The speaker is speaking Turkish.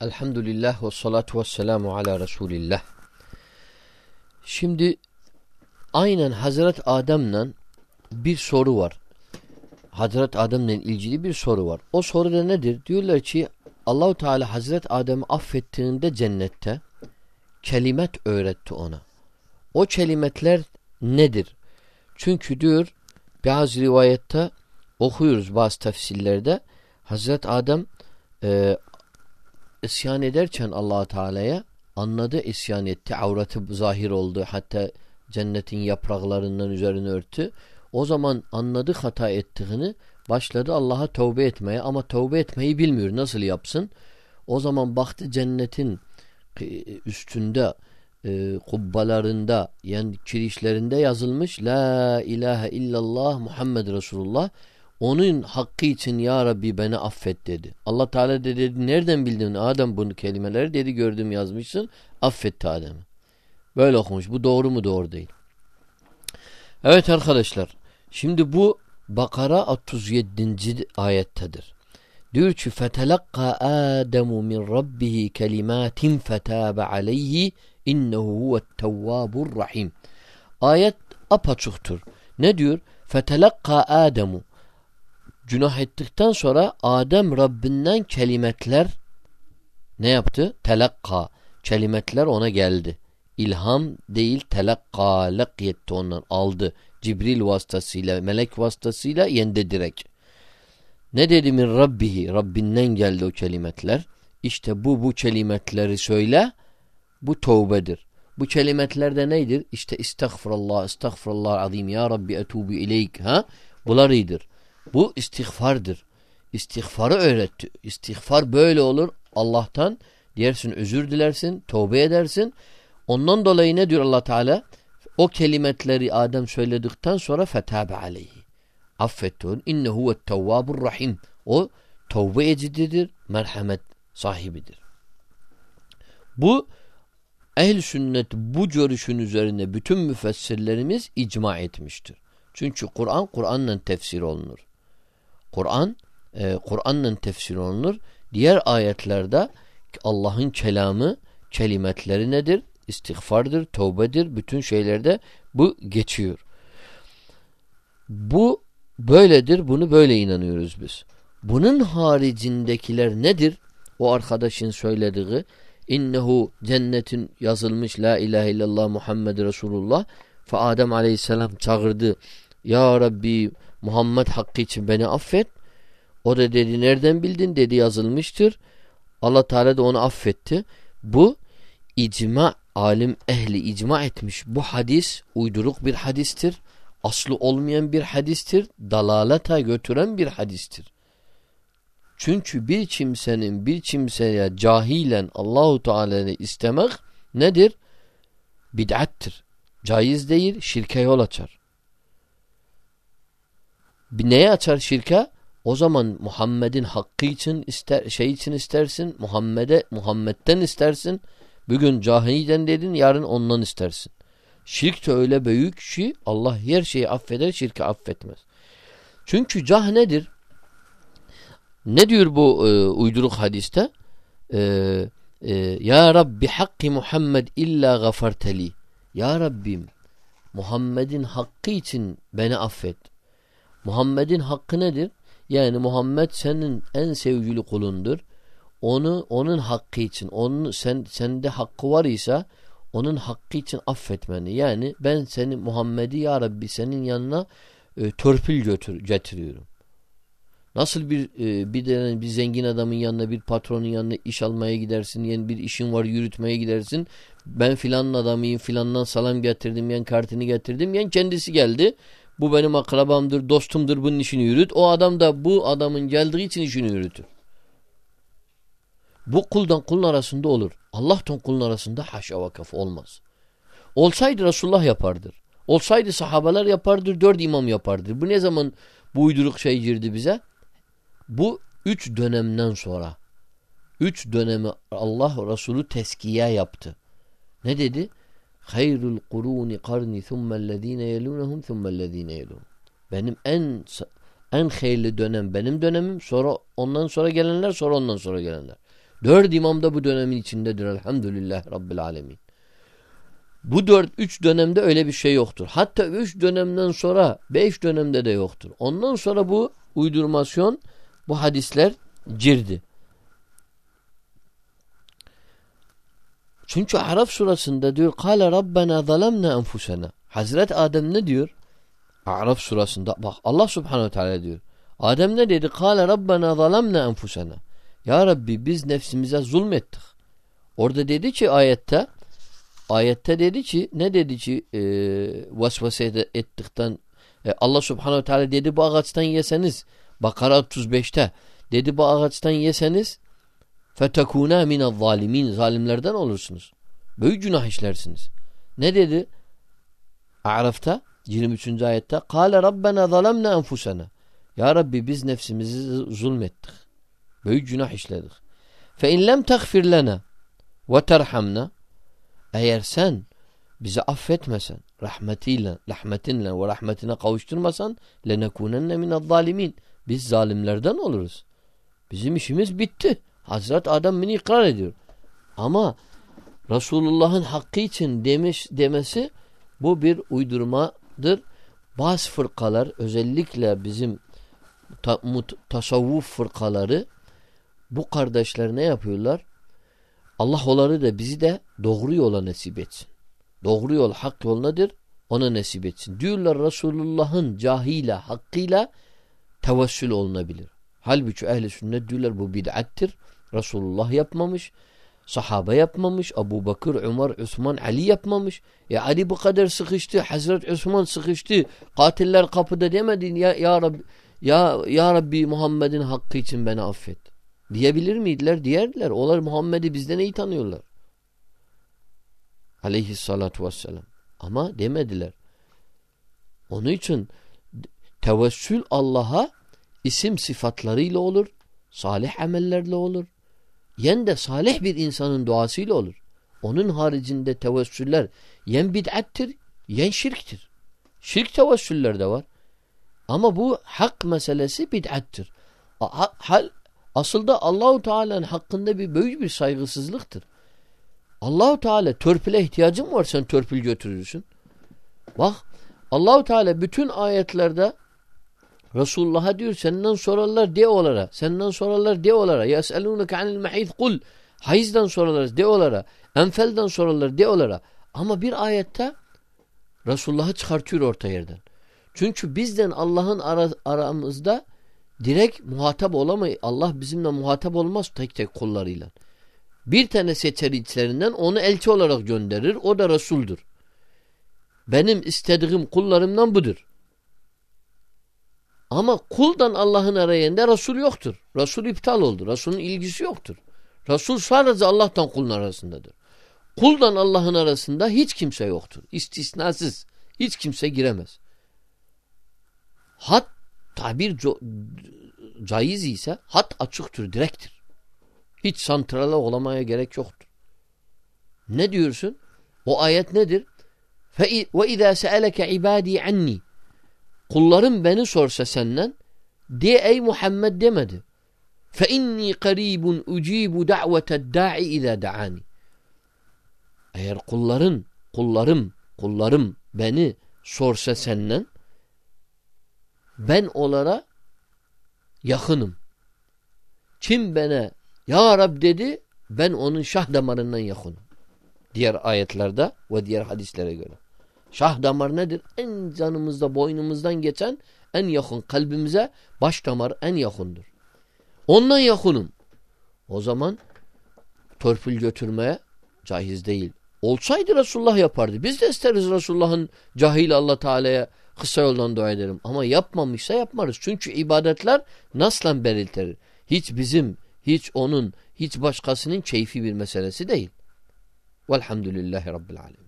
Elhamdülillah ve salatu ve selamu ala Resulillah. Şimdi aynen Hazret Adem'le bir soru var. Hazret Adem'le ilgili bir soru var. O soru da nedir? Diyorlar ki Allahu Teala Hazret Adem'i affettiğinde cennette kelimet öğretti ona. O kelimetler nedir? Çünkü diyor bazı rivayette okuyoruz bazı tefsirlerde Hazret Adem e, isyan ederken allah Teala'ya anladı isyan etti. Avratı zahir oldu. Hatta cennetin yapraklarından üzerine örtü. O zaman anladı hata ettiğini başladı Allah'a tövbe etmeye ama tövbe etmeyi bilmiyor. Nasıl yapsın? O zaman baktı cennetin üstünde e, kubbalarında yani kirişlerinde yazılmış La ilahe illallah Muhammed Resulullah onun hakkı için ya Rabbi beni affet dedi. Allah Teala dedi nereden bildin Adem bunu kelimeleri dedi gördüm yazmışsın affetti Adem'i. Böyle okumuş. Bu doğru mu doğru değil. Evet arkadaşlar şimdi bu Bakara 37. ayettedir. Diyor ki fetelakka Ademu min rabbihi kelimatin fetabe aleyhi innehu huvet tevvabur rahim. Ayet apaçuktur. Ne diyor? Fetelakka Ademu günah ettikten sonra Adem Rabbinden kelimetler ne yaptı? Telakka. Kelimetler ona geldi. İlham değil telakka lakyetti ondan aldı. Cibril vasıtasıyla, melek vasıtasıyla yendi direkt. Ne dedi min Rabbihi? Rabbinden geldi o kelimetler. İşte bu bu kelimetleri söyle. Bu tövbedir. Bu kelimetler de neydir? İşte estağfurullah, estağfurullah azim ya Rabbi etubu ileyk. Ha? Bunlar iyidir. Bu istiğfardır. İstiğfarı öğretti. İstiğfar böyle olur. Allah'tan diyersin özür dilersin, tövbe edersin. Ondan dolayı ne diyor Allah Teala? O kelimetleri Adem söyledikten sonra fetabe aleyhi. Affetti onu. İnnehu tevvabur rahim. O tövbe edicidir, merhamet sahibidir. Bu ehl sünnet bu görüşün üzerine bütün müfessirlerimiz icma etmiştir. Çünkü Kur'an Kur'anla tefsir olunur. Kur'an e, Kur'an'la tefsir olunur. Diğer ayetlerde Allah'ın kelamı, kelimetleri nedir? İstiğfardır, tövbedir. Bütün şeylerde bu geçiyor. Bu böyledir. Bunu böyle inanıyoruz biz. Bunun haricindekiler nedir? O arkadaşın söylediği innehu cennetin yazılmış la ilahe illallah Muhammed Resulullah fe Adem aleyhisselam çağırdı. Ya Rabbi Muhammed hakkı için beni affet. O da dedi nereden bildin dedi yazılmıştır. Allah Teala da onu affetti. Bu icma alim ehli icma etmiş. Bu hadis uyduruk bir hadistir. Aslı olmayan bir hadistir. Dalalata götüren bir hadistir. Çünkü bir kimsenin bir kimseye cahilen Allahu Teala'yı istemek nedir? Bid'attir. Caiz değil, şirke yol açar. Neye açar şirke? O zaman Muhammed'in hakkı için ister şey için istersin. Muhammed'e Muhammed'den istersin. Bugün cahilden dedin, yarın ondan istersin. Şirk de öyle büyük ki Allah her şeyi affeder, şirki affetmez. Çünkü cah nedir? Ne diyor bu e, uyduruk hadiste? E, e, ya Rabbi hakki Muhammed illa gafarteli. Ya Rabbim Muhammed'in hakkı için beni affet. Muhammed'in hakkı nedir? Yani Muhammed senin en sevgili kulundur. Onu onun hakkı için, onun sen sende hakkı var ise onun hakkı için affetmeni. Yani ben seni Muhammed'i ya Rabbi senin yanına e, törpül götür, getiriyorum. Nasıl bir e, bir de bir zengin adamın yanına bir patronun yanına iş almaya gidersin. Yani bir işin var yürütmeye gidersin. Ben filanın adamıyım filandan salam getirdim yani kartını getirdim yani kendisi geldi. Bu benim akrabamdır, dostumdur bunun işini yürüt. O adam da bu adamın geldiği için işini yürütür. Bu kuldan kulun arasında olur. Allah'tan kulun arasında haşa vakaf olmaz. Olsaydı Resulullah yapardır. Olsaydı sahabeler yapardır, dört imam yapardır. Bu ne zaman bu uyduruk şey girdi bize? Bu üç dönemden sonra. Üç dönemi Allah Resulü teskiye yaptı. Ne dedi? Hayrul kuruni karni thummellezine yelunhum thummellezine yelun. Benim en en hayırlı dönem benim dönemim sonra ondan sonra gelenler sonra ondan sonra gelenler. Dört imam da bu dönemin içindedir elhamdülillah Rabbil alemin. Bu dört, üç dönemde öyle bir şey yoktur. Hatta üç dönemden sonra beş dönemde de yoktur. Ondan sonra bu uydurmasyon, bu hadisler girdi. Çünkü Araf surasında diyor Kale Rabbena zalemna enfusena. Hazret Adem ne diyor? Araf surasında bak Allah subhanehu teala diyor. Adem ne dedi? Kale Rabbena zalemna enfusena. Ya Rabbi biz nefsimize zulmettik. Orada dedi ki ayette ayette dedi ki ne dedi ki e, vasvase ettikten e, Allah subhanehu teala dedi bu ağaçtan yeseniz Bakara 35'te dedi bu ağaçtan yeseniz fetekûnâ minel zalimin zalimlerden olursunuz. Büyük günah işlersiniz. Ne dedi? A'raf'ta 23. ayette Kale Rabbena zalemna enfusena Ya Rabbi biz nefsimizi zulmettik. Büyük günah işledik. Fe in lem teğfir lena ve terhamna eğer sen bizi affetmesen rahmetiyle, rahmetinle ve rahmetine kavuşturmasan lenekunenne minel zalimin biz zalimlerden oluruz. Bizim işimiz bitti. Hazret Adem beni ikrar ediyor. Ama Resulullah'ın hakkı için demiş demesi bu bir uydurmadır. Bazı fırkalar özellikle bizim ta, mut, tasavvuf fırkaları bu kardeşler ne yapıyorlar? Allah onları da bizi de doğru yola nasip etsin. Doğru yol hak yol nedir? Ona nasip etsin. Diyorlar Resulullah'ın cahile hakkıyla tevessül olunabilir. Halbuki ehli sünnet diyorlar bu bid'attir. Resulullah yapmamış. Sahabe yapmamış. Abu Bakır, Ömer, Osman, Ali yapmamış. E Ali bu kadar sıkıştı. Hazret Osman sıkıştı. Katiller kapıda demedin ya, ya Rabbi ya, ya Rabbi Muhammed'in hakkı için beni affet. Diyebilir miydiler? Diyerdiler. Onlar Muhammed'i bizden iyi tanıyorlar. Aleyhissalatu vesselam. Ama demediler. Onun için tevessül Allah'a isim sıfatlarıyla olur. Salih amellerle olur. Yen de salih bir insanın duasıyla olur. Onun haricinde tevessüller yen bid'attir, yen şirktir. Şirk tevessüller de var. Ama bu hak meselesi bid'attir. Hal, aslında Allahu Teala'nın hakkında bir büyük bir saygısızlıktır. Allahu Teala törpüle ihtiyacın var sen törpül götürürsün. Bak Allahu Teala bütün ayetlerde Resulullah'a diyor senden sorarlar de olara. Senden sorarlar de olara. Yes'elûneke anil mehîz kul. Hayızdan sorarlar de olara. Enfelden sorarlar de olara. Ama bir ayette Resulullah'ı çıkartıyor orta yerden. Çünkü bizden Allah'ın ara, aramızda direkt muhatap olamayız. Allah bizimle muhatap olmaz tek tek kullarıyla. Bir tane seçer içlerinden onu elçi olarak gönderir. O da Resul'dür. Benim istediğim kullarımdan budur. Ama kuldan Allah'ın arayında Resul yoktur. Resul iptal oldu. Resul'ün ilgisi yoktur. Resul sadece Allah'tan kulun arasındadır. Kuldan Allah'ın arasında hiç kimse yoktur. İstisnasız. Hiç kimse giremez. Hat tabir caiz ise hat açıktır, direktir. Hiç santrala olamaya gerek yoktur. Ne diyorsun? O ayet nedir? Ve izâ se'eleke ibâdî anni Kullarım beni sorsa senden de ey Muhammed demedi. Fe inni qaribun ucibu da'veted da'i iza da'ani. Eğer kulların, kullarım, kullarım beni sorsa senden ben onlara yakınım. Kim bana ya Rab dedi ben onun şah damarından yakınım. Diğer ayetlerde ve diğer hadislere göre. Şah damar nedir? En canımızda boynumuzdan geçen en yakın kalbimize baş damar en yakındır. Ondan yakınım. O zaman torpil götürmeye caiz değil. Olsaydı Resulullah yapardı. Biz de isteriz Resulullah'ın cahil Allah Teala'ya kısa yoldan dua edelim. Ama yapmamışsa yapmarız. Çünkü ibadetler naslen belirtir. Hiç bizim, hiç onun, hiç başkasının keyfi bir meselesi değil. Velhamdülillahi Rabbil Alemin.